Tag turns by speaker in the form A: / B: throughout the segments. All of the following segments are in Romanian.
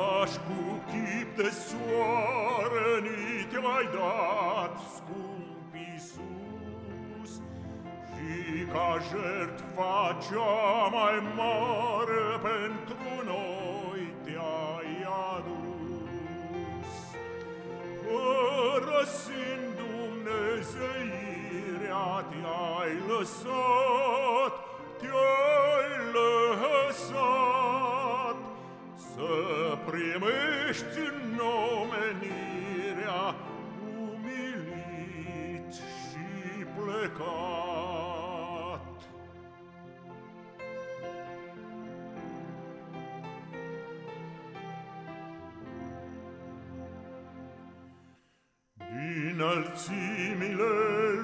A: Căci cu chip de soare ni te-ai dat, scump Iisus, Și ca jertfa cea mai mare pentru noi te-ai adus. Părăsind Dumnezeirea te-ai lăsat, primești nomenirea umilit și plecat. Din înălțimile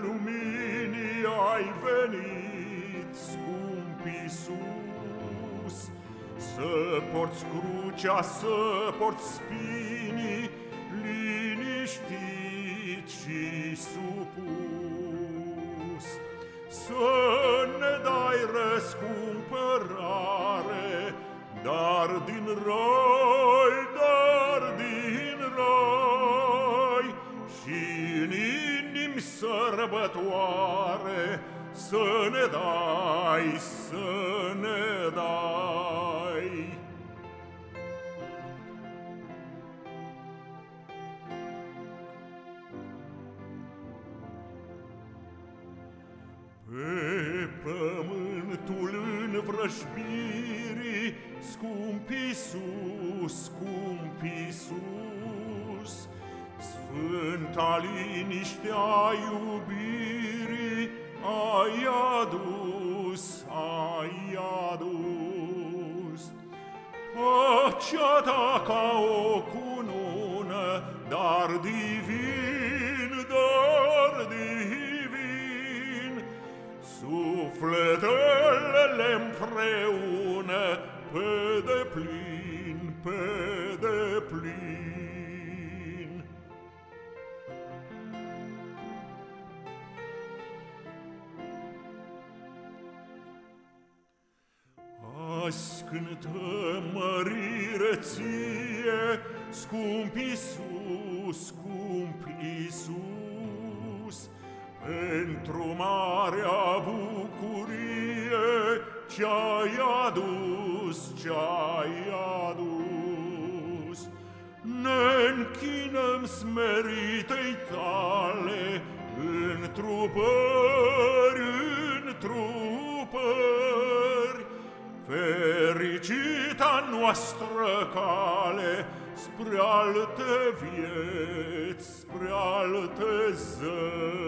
A: luminii ai venit, scump Iisus, Să porți crucea, să porți spinii, liniștit și supus. Să ne dai răscumpărare, dar din rai, dar din rai, și în inimi sărbătoare, să ne dai, să ne dai. Pe pământul învrășbirii, scump Iisus, scump Iisus, Sfânta liniștea iubirii ai adus, ai adus. Pacea ta ca o cunună, dar divin, împreună pe deplin, pe deplin. Azi cântăm mărire ție, scump Iisus, scump Iisus, pentru marea bucurie ce-ai adus, ce-ai adus. Ne închinăm smeritei tale, în trupări, în trupări, Fericita noastră cale spre alte vieți, spre alte zări.